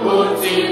Bucine.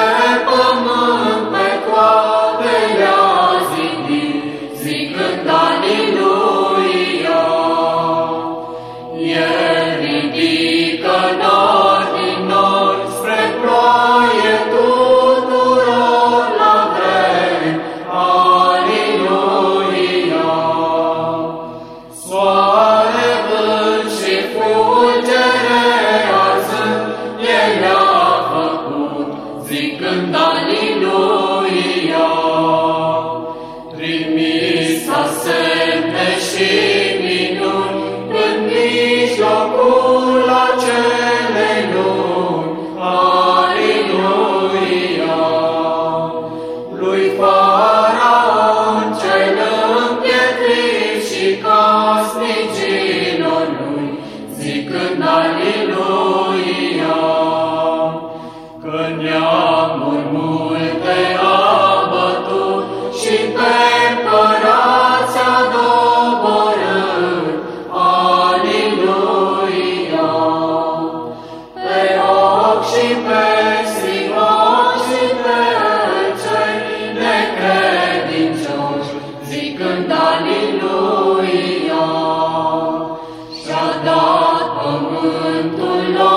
casnicii lui, zicând Aliluia, că neamuri multe Santo Lord.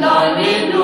Alleluia.